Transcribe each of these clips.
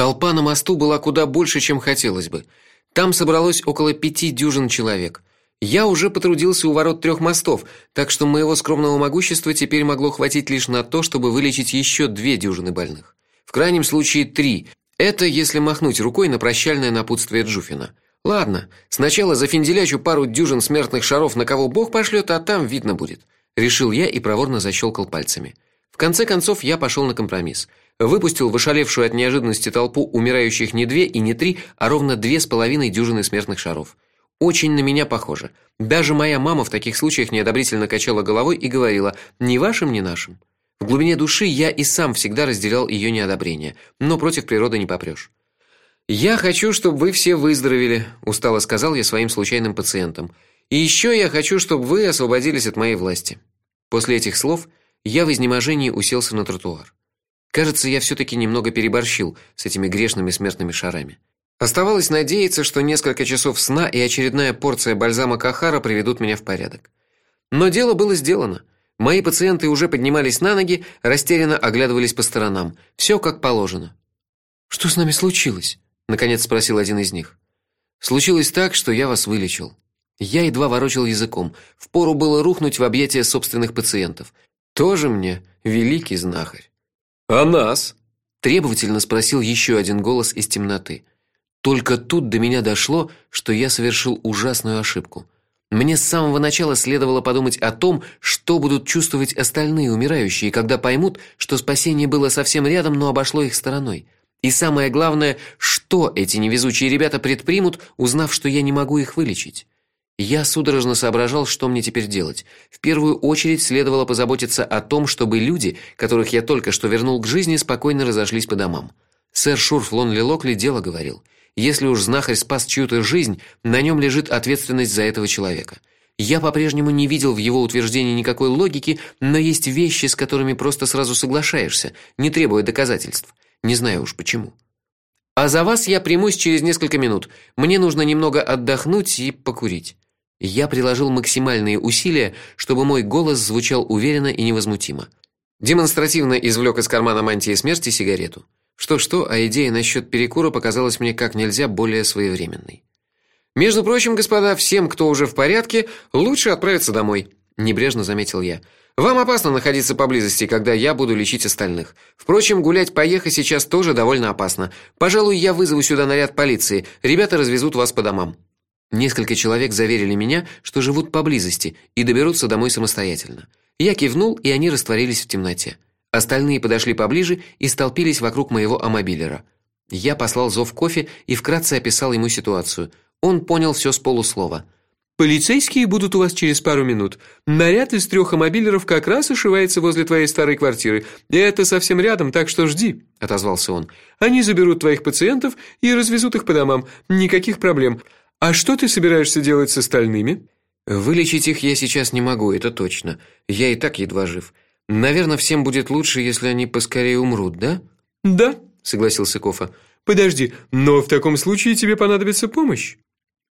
Толпа на мосту была куда больше, чем хотелось бы. Там собралось около пяти дюжин человек. Я уже потрудился у ворот трех мостов, так что моего скромного могущества теперь могло хватить лишь на то, чтобы вылечить еще две дюжины больных. В крайнем случае три. Это если махнуть рукой на прощальное напутствие Джуфина. Ладно, сначала зафинделячу пару дюжин смертных шаров на кого Бог пошлет, а там видно будет, решил я и проворно защелкал пальцами. В конце концов я пошел на компромисс. Выпустил в от неожиданности толпу умирающих не две и не три, а ровно две с половиной дюжины смертных шаров. Очень на меня похоже. Даже моя мама в таких случаях неодобрительно качала головой и говорила: "Ни вашим, ни нашим". В глубине души я и сам всегда разделял ее неодобрение, но против природы не попрешь. Я хочу, чтобы вы все выздоровели, устало сказал я своим случайным пациентам. И еще я хочу, чтобы вы освободились от моей власти. После этих слов я в изнеможении уселся на тротуар. Кажется, я все таки немного переборщил с этими грешными смертными шарами. Оставалось надеяться, что несколько часов сна и очередная порция бальзама Кахара приведут меня в порядок. Но дело было сделано. Мои пациенты уже поднимались на ноги, растерянно оглядывались по сторонам. Все как положено. Что с нами случилось? наконец спросил один из них. Случилось так, что я вас вылечил. Я едва ворочал языком. Впору было рухнуть в объятия собственных пациентов. Тоже мне великий знахарь. А нас? требовательно спросил еще один голос из темноты. Только тут до меня дошло, что я совершил ужасную ошибку. Мне с самого начала следовало подумать о том, что будут чувствовать остальные умирающие, когда поймут, что спасение было совсем рядом, но обошло их стороной. И самое главное, что эти невезучие ребята предпримут, узнав, что я не могу их вылечить. Я судорожно соображал, что мне теперь делать. В первую очередь следовало позаботиться о том, чтобы люди, которых я только что вернул к жизни, спокойно разошлись по домам. Сэр Шурф Лонли Локли дело говорил. Если уж знахарь спас чью-то жизнь, на нем лежит ответственность за этого человека. Я по-прежнему не видел в его утверждении никакой логики, но есть вещи, с которыми просто сразу соглашаешься, не требуя доказательств. Не знаю уж почему. А за вас я примусь через несколько минут. Мне нужно немного отдохнуть и покурить. Я приложил максимальные усилия, чтобы мой голос звучал уверенно и невозмутимо. Демонстративно извлек из кармана мантии смерти сигарету. Что-что, а идея насчет перекура показалась мне как нельзя более своевременной. Между прочим, господа, всем, кто уже в порядке, лучше отправиться домой, небрежно заметил я. Вам опасно находиться поблизости, когда я буду лечить остальных. Впрочем, гулять по Ехе сейчас тоже довольно опасно. Пожалуй, я вызову сюда наряд полиции. Ребята развезут вас по домам. Несколько человек заверили меня, что живут поблизости и доберутся домой самостоятельно. Я кивнул, и они растворились в темноте. Остальные подошли поближе и столпились вокруг моего амобилера. Я послал зов кофе и вкратце описал ему ситуацию. Он понял все с полуслова. Полицейские будут у вас через пару минут. Наряд из трех амобилеров как раз ошивается возле твоей старой квартиры. Это совсем рядом, так что жди, отозвался он. Они заберут твоих пациентов и развезут их по домам. Никаких проблем. А что ты собираешься делать с остальными? Вылечить их я сейчас не могу, это точно. Я и так едва жив. Наверное, всем будет лучше, если они поскорее умрут, да? Да, согласился Кофа. Подожди, но в таком случае тебе понадобится помощь.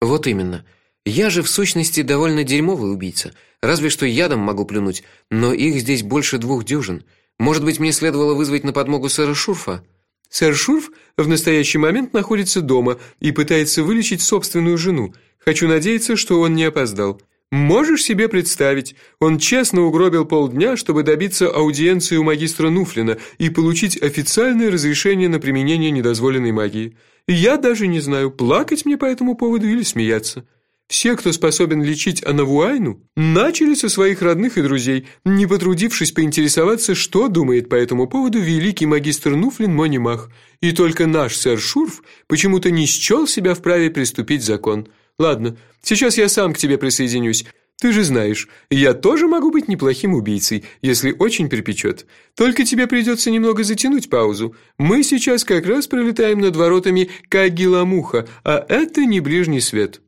Вот именно. Я же в сущности довольно дерьмовый убийца. Разве что ядом могу плюнуть, но их здесь больше двух дюжин. Может быть, мне следовало вызвать на подмогу сэра Шурфа? Сэр Шурф в настоящий момент находится дома и пытается вылечить собственную жену. Хочу надеяться, что он не опоздал. Можешь себе представить, он честно угробил полдня, чтобы добиться аудиенции у магистра Нуфлина и получить официальное разрешение на применение недозволенной магии. Я даже не знаю, плакать мне по этому поводу или смеяться. Все, кто способен лечить Анавуайну, начали со своих родных и друзей, не потрудившись поинтересоваться, что думает по этому поводу великий магистр Нуфлин Монимах. И только наш сэр Шурф почему-то не счел себя вправе приступить закон. Ладно, сейчас я сам к тебе присоединюсь. Ты же знаешь, я тоже могу быть неплохим убийцей, если очень припечет. Только тебе придется немного затянуть паузу. Мы сейчас как раз пролетаем над воротами Кагиламуха, а это не ближний свет.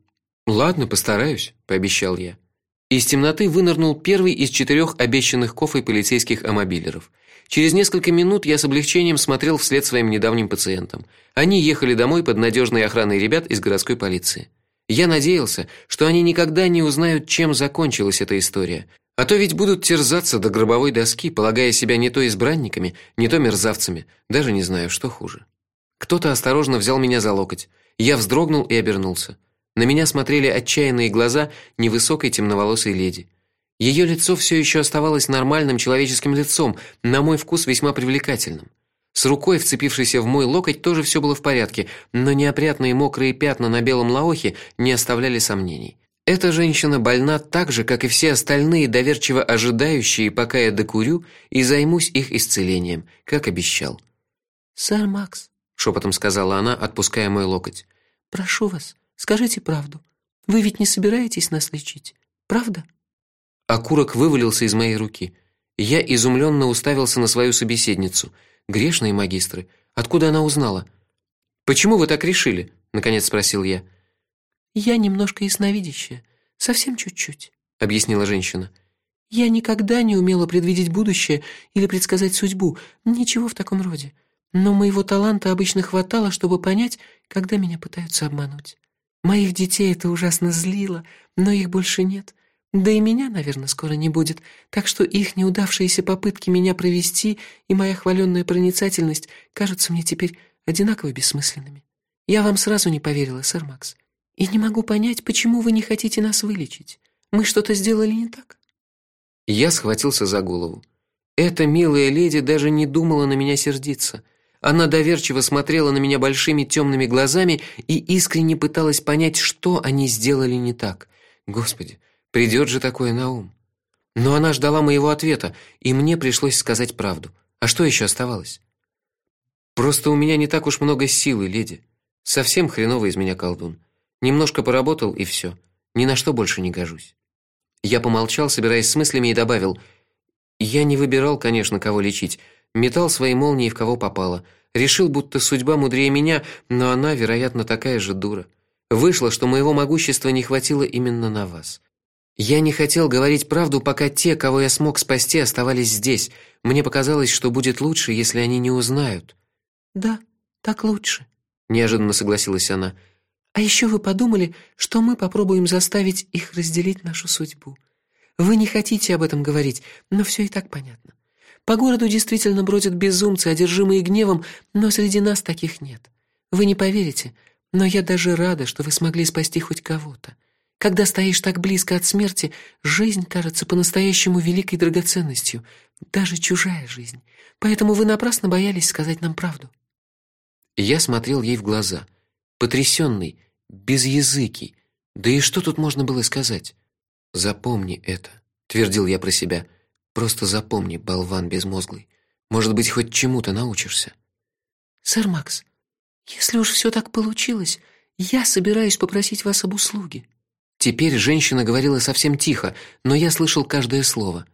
Ладно, постараюсь, пообещал я. Из темноты вынырнул первый из четырех обещанных кофой полицейских амобилеров. Через несколько минут я с облегчением смотрел вслед своим недавним пациентам. Они ехали домой под надежной охраной ребят из городской полиции. Я надеялся, что они никогда не узнают, чем закончилась эта история, а то ведь будут терзаться до гробовой доски, полагая себя не то избранниками, не то мерзавцами, даже не знаю, что хуже. Кто-то осторожно взял меня за локоть. Я вздрогнул и обернулся. На меня смотрели отчаянные глаза невысокой темноволосой леди. Ее лицо все еще оставалось нормальным человеческим лицом, на мой вкус весьма привлекательным. С рукой, вцепившейся в мой локоть, тоже все было в порядке, но неопрятные мокрые пятна на белом лаохе не оставляли сомнений. Эта женщина больна так же, как и все остальные, доверчиво ожидающие, пока я докурю и займусь их исцелением, как обещал. "Сэр Макс", шепотом сказала она, отпуская мой локоть. "Прошу вас, скажите правду. Вы ведь не собираетесь нас лечить, правда?" Окурок вывалился из моей руки. Я изумленно уставился на свою собеседницу. Грешные магистры, откуда она узнала? Почему вы так решили? наконец спросил я. Я немножко ясновидящая, совсем чуть-чуть, объяснила женщина. Я никогда не умела предвидеть будущее или предсказать судьбу, ничего в таком роде. Но моего таланта обычно хватало, чтобы понять, когда меня пытаются обмануть. Моих детей это ужасно злило, но их больше нет. Да и меня, наверное, скоро не будет, так что их неудавшиеся попытки меня провести и моя хваленная проницательность кажутся мне теперь одинаково бессмысленными. Я вам сразу не поверила, сэр Макс. И не могу понять, почему вы не хотите нас вылечить. Мы что-то сделали не так? Я схватился за голову. Эта милая леди даже не думала на меня сердиться. Она доверчиво смотрела на меня большими темными глазами и искренне пыталась понять, что они сделали не так. Господи, придет же такое на ум. Но она ждала моего ответа, и мне пришлось сказать правду. А что еще оставалось? Просто у меня не так уж много силы, леди. Совсем хреновый из меня колдун. Немножко поработал и все. Ни на что больше не гожусь. Я помолчал, собираясь с мыслями и добавил: "Я не выбирал, конечно, кого лечить. Метал свои молнии в кого попало. Решил, будто судьба мудрее меня, но она, вероятно, такая же дура. Вышло, что моего могущества не хватило именно на вас. Я не хотел говорить правду, пока те, кого я смог спасти, оставались здесь. Мне показалось, что будет лучше, если они не узнают". "Да, так лучше", неожиданно согласилась она. А еще вы подумали, что мы попробуем заставить их разделить нашу судьбу. Вы не хотите об этом говорить, но все и так понятно. По городу действительно бродят безумцы, одержимые гневом, но среди нас таких нет. Вы не поверите, но я даже рада, что вы смогли спасти хоть кого-то. Когда стоишь так близко от смерти, жизнь кажется по-настоящему великой драгоценностью, даже чужая жизнь. Поэтому вы напрасно боялись сказать нам правду. Я смотрел ей в глаза — потрясенный, безязыкий. Да и что тут можно было сказать? Запомни это, твердил я про себя. Просто запомни, болван безмозглый. Может быть, хоть чему-то научишься. Сэр Макс, если уж все так получилось, я собираюсь попросить вас об услуге. Теперь женщина говорила совсем тихо, но я слышал каждое слово.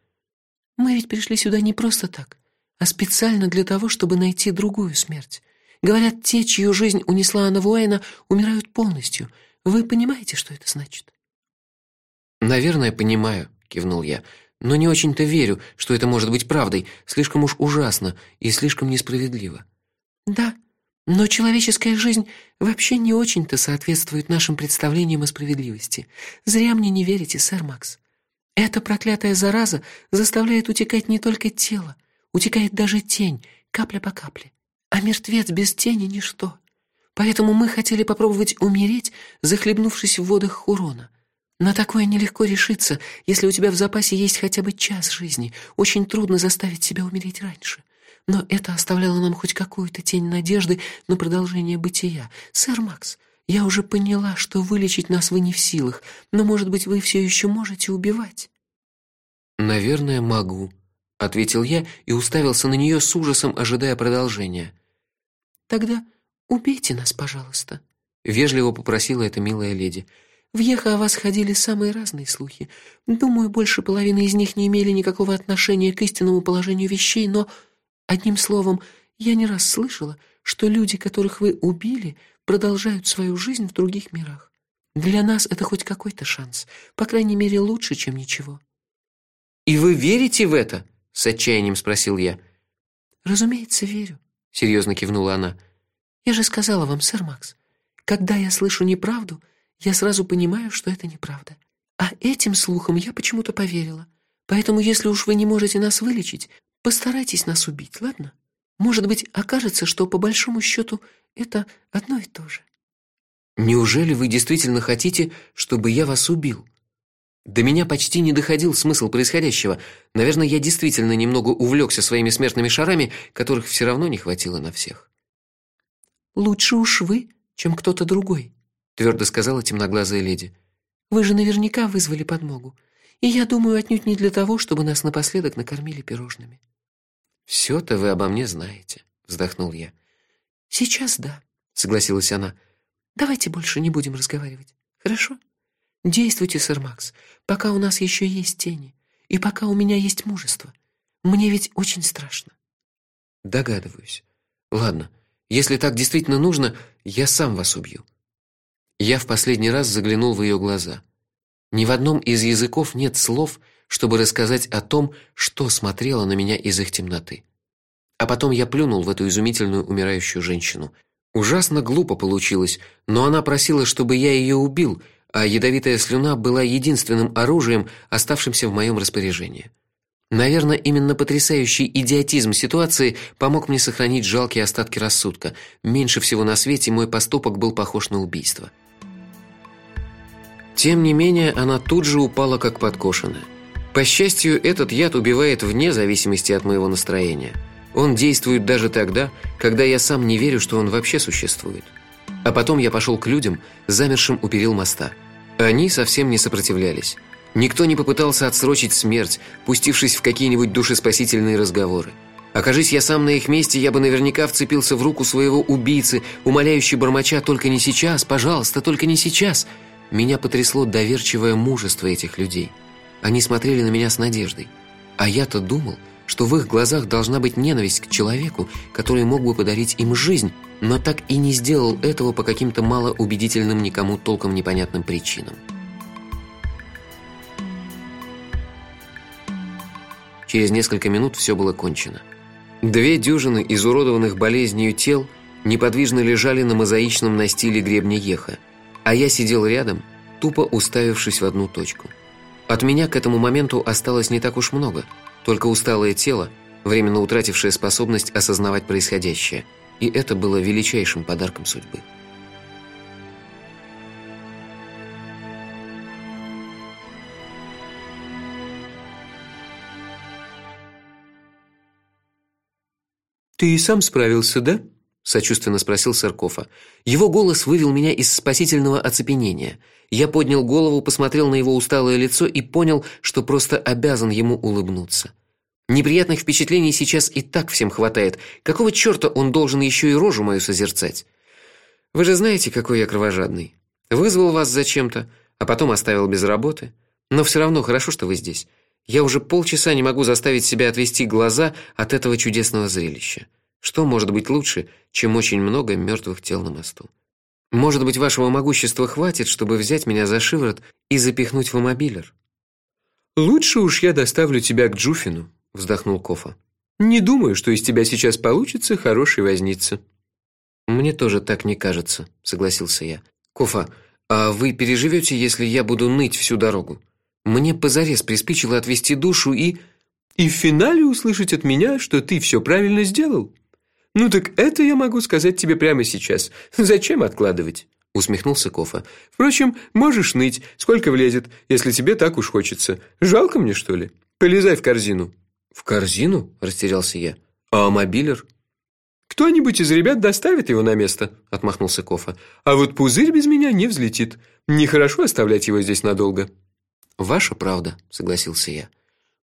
Мы ведь пришли сюда не просто так, а специально для того, чтобы найти другую смерть. Говорят, те, чью жизнь унесла Анна Вуэйна, умирают полностью. Вы понимаете, что это значит? Наверное, понимаю, кивнул я. Но не очень-то верю, что это может быть правдой. Слишком уж ужасно и слишком несправедливо. Да, но человеческая жизнь вообще не очень-то соответствует нашим представлениям о справедливости. Зря мне не верите, сэр Макс. Эта проклятая зараза заставляет утекать не только тело, утекает даже тень, капля по капле. А мертвец без тени ничто. Поэтому мы хотели попробовать умереть, захлебнувшись в водах Хурона. На такое нелегко решиться, если у тебя в запасе есть хотя бы час жизни. Очень трудно заставить себя умереть раньше. Но это оставляло нам хоть какую-то тень надежды на продолжение бытия. Сэр Макс, я уже поняла, что вылечить нас вы не в силах, но, может быть, вы все еще можете убивать. Наверное, могу, ответил я и уставился на нее с ужасом, ожидая продолжения. Тогда убейте нас, пожалуйста, вежливо попросила эта милая леди. В Ехо о вас ходили самые разные слухи. Думаю, больше половины из них не имели никакого отношения к истинному положению вещей, но одним словом, я не раз слышала, что люди, которых вы убили, продолжают свою жизнь в других мирах. Для нас это хоть какой-то шанс, по крайней мере, лучше, чем ничего. И вы верите в это? с отчаянием спросил я. Разумеется, верю, серьезно кивнула она. Я же сказала вам, сэр Макс, когда я слышу неправду, я сразу понимаю, что это неправда. А этим слухам я почему-то поверила. Поэтому, если уж вы не можете нас вылечить, постарайтесь нас убить, ладно? Может быть, окажется, что по большому счету это одно и то же. Неужели вы действительно хотите, чтобы я вас убил? До меня почти не доходил смысл происходящего. Наверное, я действительно немного увлекся своими смертными шарами, которых все равно не хватило на всех. Лучше уж вы, чем кто-то другой, твердо сказала темноглазая леди. Вы же наверняка вызвали подмогу. И я думаю, отнюдь не для того, чтобы нас напоследок накормили пирожными. все то вы обо мне знаете, вздохнул я. Сейчас да, согласилась она. Давайте больше не будем разговаривать. Хорошо? Действуйте, сэр Макс, пока у нас еще есть тени, и пока у меня есть мужество. Мне ведь очень страшно. Догадываюсь. Ладно, если так действительно нужно, я сам вас убью. Я в последний раз заглянул в ее глаза. Ни в одном из языков нет слов, чтобы рассказать о том, что смотрело на меня из их темноты. А потом я плюнул в эту изумительную умирающую женщину. Ужасно глупо получилось, но она просила, чтобы я ее убил, а ядовитая слюна была единственным оружием, оставшимся в моем распоряжении. Наверное, именно потрясающий идиотизм ситуации помог мне сохранить жалкие остатки рассудка. Меньше всего на свете мой поступок был похож на убийство. Тем не менее, она тут же упала как подкошенная. По счастью, этот яд убивает вне зависимости от моего настроения. Он действует даже тогда, когда я сам не верю, что он вообще существует. А потом я пошел к людям, замершим у перил моста. Они совсем не сопротивлялись. Никто не попытался отсрочить смерть, пустившись в какие-нибудь душеспасительные разговоры. Окажись я сам на их месте, я бы наверняка вцепился в руку своего убийцы, умоляющий бормоча только не сейчас, пожалуйста, только не сейчас. Меня потрясло доверчивое мужество этих людей. Они смотрели на меня с надеждой. А я-то думал, что в их глазах должна быть ненависть к человеку, который мог бы подарить им жизнь, но так и не сделал этого по каким-то малоубедительным никому толком непонятным причинам. Через несколько минут все было кончено. Две дюжины изуродованных болезнью тел неподвижно лежали на мозаичном настиле гребня Еха – а я сидел рядом, тупо уставившись в одну точку. От меня к этому моменту осталось не так уж много, только усталое тело, временно утратившее способность осознавать происходящее, и это было величайшим подарком судьбы. «Ты и сам справился, да?» Сочувственно спросил Сыркова. Его голос вывел меня из спасительного оцепенения. Я поднял голову, посмотрел на его усталое лицо и понял, что просто обязан ему улыбнуться. Неприятных впечатлений сейчас и так всем хватает. Какого чёрта он должен еще и рожу мою созерцать? Вы же знаете, какой я кровожадный. Вызвал вас зачем-то, а потом оставил без работы. Но все равно хорошо, что вы здесь. Я уже полчаса не могу заставить себя отвести глаза от этого чудесного зрелища. Что может быть лучше, чем очень много мертвых тел на мосту? Может быть, вашего могущества хватит, чтобы взять меня за шиворот и запихнуть в мобилер? Лучше уж я доставлю тебя к Джуфину, вздохнул Кофа. Не думаю, что из тебя сейчас получится хороший возница. Мне тоже так не кажется, согласился я. Кофа, а вы переживете, если я буду ныть всю дорогу? Мне позарез приспичило отвести душу и и в финале услышать от меня, что ты все правильно сделал. Ну так это я могу сказать тебе прямо сейчас. Зачем откладывать? усмехнулся Кофа. Впрочем, можешь ныть, сколько влезет, если тебе так уж хочется. Жалко мне, что ли? Полезай в корзину. В корзину? растерялся я. А мобилер? Кто-нибудь из ребят доставит его на место, отмахнулся Кофа. А вот пузырь без меня не взлетит. Нехорошо оставлять его здесь надолго. Ваша правда, согласился я.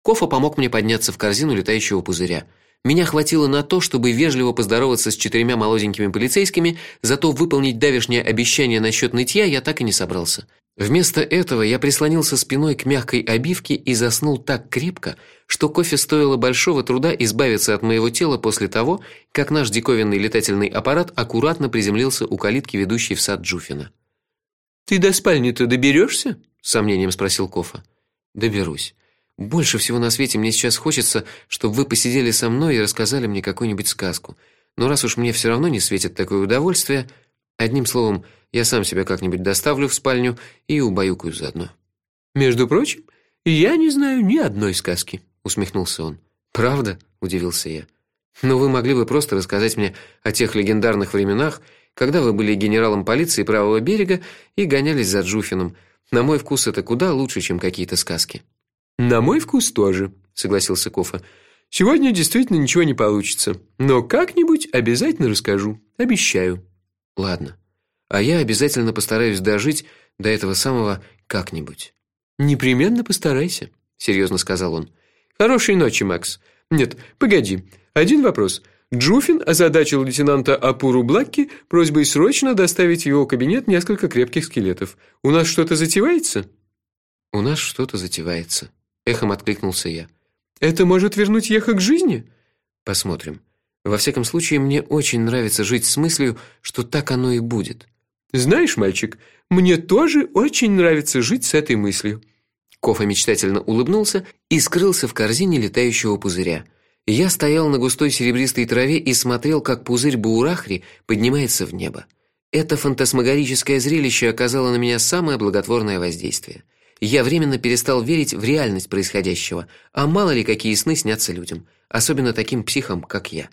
Кофа помог мне подняться в корзину летающего пузыря. Меня хватило на то, чтобы вежливо поздороваться с четырьмя молоденькими полицейскими, зато выполнить давешнее обещание насчет нытья я так и не собрался. Вместо этого я прислонился спиной к мягкой обивке и заснул так крепко, что кофе стоило большого труда избавиться от моего тела после того, как наш диковинный летательный аппарат аккуратно приземлился у калитки, ведущей в сад Джуфина. Ты до спальни-то доберешься? с сомнением спросил Кофа. Доберусь. Больше всего на свете мне сейчас хочется, чтобы вы посидели со мной и рассказали мне какую-нибудь сказку. Но раз уж мне все равно не светит такое удовольствие, одним словом, я сам себя как-нибудь доставлю в спальню и убаюкаю заодно. Между прочим, я не знаю ни одной сказки, усмехнулся он. Правда? удивился я. Но вы могли бы просто рассказать мне о тех легендарных временах, когда вы были генералом полиции правого берега и гонялись за Джуфином. На мой вкус это куда лучше, чем какие-то сказки. На мой вкус тоже, согласился Кофа. Сегодня действительно ничего не получится, но как-нибудь обязательно расскажу, обещаю. Ладно. А я обязательно постараюсь дожить до этого самого как-нибудь. Непременно постарайся, серьезно сказал он. Хорошей ночи, Макс. Нет, погоди. Один вопрос. Джуфин озадачил лейтенанта Апуру Блакки просьбой срочно доставить в его кабинет несколько крепких скелетов. У нас что-то затевается? У нас что-то затевается, эхом откликнулся я. Это может вернуть Еха к жизни? Посмотрим. Во всяком случае, мне очень нравится жить с мыслью, что так оно и будет. Знаешь, мальчик, мне тоже очень нравится жить с этой мыслью. Кофа мечтательно улыбнулся и скрылся в корзине летающего пузыря. Я стоял на густой серебристой траве и смотрел, как пузырь Буурахри поднимается в небо. Это фантасмагорическое зрелище оказало на меня самое благотворное воздействие. Я временно перестал верить в реальность происходящего, а мало ли какие сны снятся людям, особенно таким психам, как я.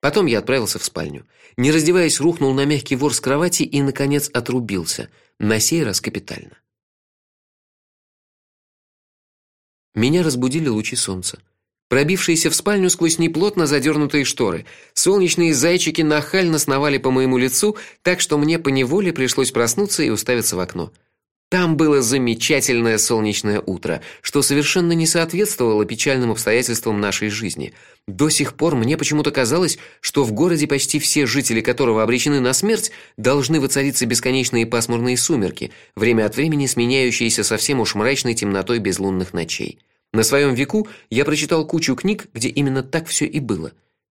Потом я отправился в спальню. Не раздеваясь, рухнул на мягкий ворс кровати и наконец отрубился, на сей раз капитально. Меня разбудили лучи солнца. Пробившиеся в спальню сквозь неплотно задернутые шторы, солнечные зайчики нахально сновали по моему лицу, так что мне поневоле пришлось проснуться и уставиться в окно. Там было замечательное солнечное утро, что совершенно не соответствовало печальным обстоятельствам нашей жизни. До сих пор мне почему-то казалось, что в городе почти все жители которого обречены на смерть, должны воцариться бесконечные пасмурные сумерки, время от времени сменяющиеся совсем уж мрачной темнотой безлунных ночей. На своем веку я прочитал кучу книг, где именно так все и было.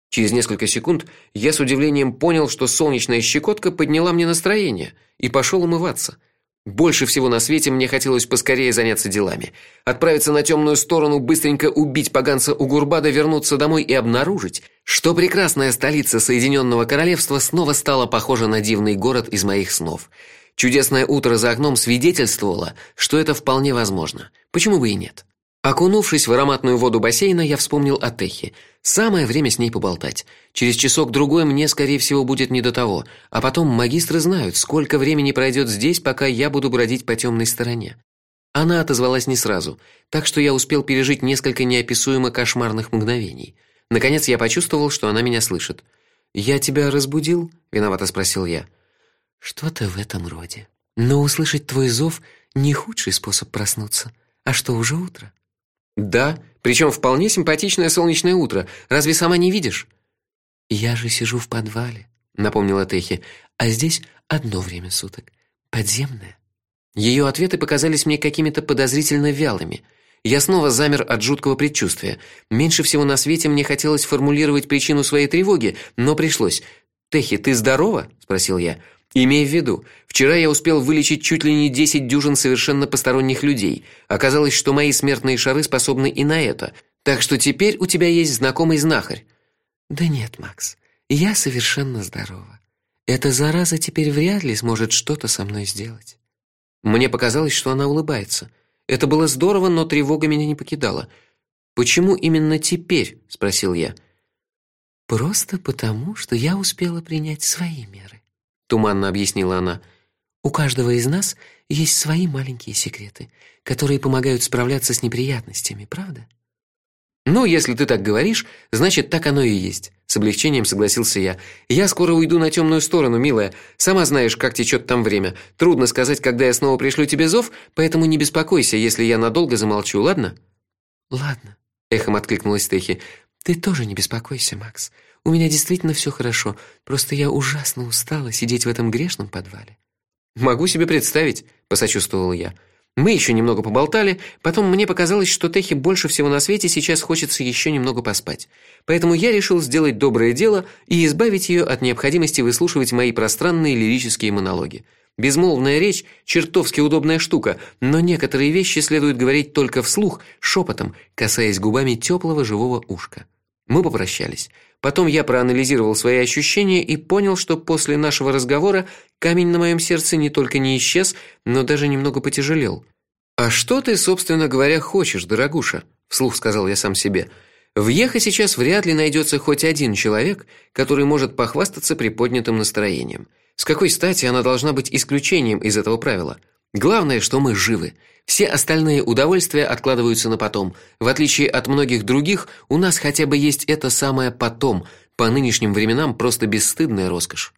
Через несколько секунд я с удивлением понял, что солнечная щекотка подняла мне настроение, и пошел умываться. Больше всего на свете мне хотелось поскорее заняться делами, отправиться на темную сторону, быстренько убить поганца Угурбада, вернуться домой и обнаружить, что прекрасная столица Соединенного королевства снова стала похожа на дивный город из моих снов. Чудесное утро за окном свидетельствовало, что это вполне возможно. Почему бы и нет? Окунувшись в ароматную воду бассейна, я вспомнил о Техе. Самое время с ней поболтать. Через часок другой мне, скорее всего, будет не до того, а потом магистры знают, сколько времени пройдет здесь, пока я буду бродить по темной стороне. Она отозвалась не сразу, так что я успел пережить несколько неописуемо кошмарных мгновений. Наконец я почувствовал, что она меня слышит. "Я тебя разбудил?" виновато спросил я. "Что-то в этом роде. Но услышать твой зов не худший способ проснуться. А что уже утро?" Да, причем вполне симпатичное солнечное утро. Разве сама не видишь? Я же сижу в подвале, напомнила Техи. А здесь одно время суток. Подземное. Ее ответы показались мне какими-то подозрительно вялыми. Я снова замер от жуткого предчувствия. Меньше всего на свете мне хотелось формулировать причину своей тревоги, но пришлось. "Техи, ты здорова?" спросил я. Имей в виду, вчера я успел вылечить чуть ли не десять дюжин совершенно посторонних людей. Оказалось, что мои смертные шары способны и на это. Так что теперь у тебя есть знакомый знахарь. Да нет, Макс. Я совершенно здорова. Эта зараза теперь вряд ли сможет что-то со мной сделать. Мне показалось, что она улыбается. Это было здорово, но тревога меня не покидала. Почему именно теперь, спросил я. Просто потому, что я успела принять свои меры туманно объяснила она. У каждого из нас есть свои маленькие секреты, которые помогают справляться с неприятностями, правда? Ну, если ты так говоришь, значит, так оно и есть, с облегчением согласился я. Я скоро уйду на темную сторону, милая. Сама знаешь, как течет там время. Трудно сказать, когда я снова пришлю тебе зов, поэтому не беспокойся, если я надолго замолчу, ладно? Ладно, эхом откликнулась Техи. Ты тоже не беспокойся, Макс. У меня действительно все хорошо, просто я ужасно устала сидеть в этом грешном подвале. Могу себе представить, посочувствовала я. Мы еще немного поболтали, потом мне показалось, что Техи больше всего на свете сейчас хочется еще немного поспать. Поэтому я решил сделать доброе дело и избавить ее от необходимости выслушивать мои пространные лирические монологи. Безмолвная речь чертовски удобная штука, но некоторые вещи следует говорить только вслух, шепотом, касаясь губами теплого живого ушка. Мы попрощались. Потом я проанализировал свои ощущения и понял, что после нашего разговора камень на моем сердце не только не исчез, но даже немного потяжелел. А что ты, собственно говоря, хочешь, дорогуша? вслух сказал я сам себе. В Ехе сейчас вряд ли найдется хоть один человек, который может похвастаться приподнятым настроением. С какой стати она должна быть исключением из этого правила? Главное, что мы живы. Все остальные удовольствия откладываются на потом. В отличие от многих других, у нас хотя бы есть это самое потом, по нынешним временам просто бесстыдная роскошь.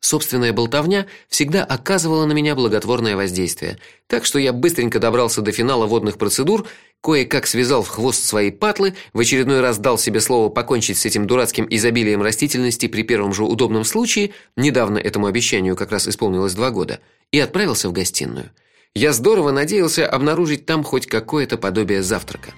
Собственная болтовня всегда оказывала на меня благотворное воздействие, так что я быстренько добрался до финала водных процедур, кое-как связал в хвост свои патлы, в очередной раз дал себе слово покончить с этим дурацким изобилием растительности при первом же удобном случае, недавно этому обещанию как раз исполнилось два года, и отправился в гостиную. Я здорово надеялся обнаружить там хоть какое-то подобие завтрака.